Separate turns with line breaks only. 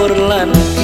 syukur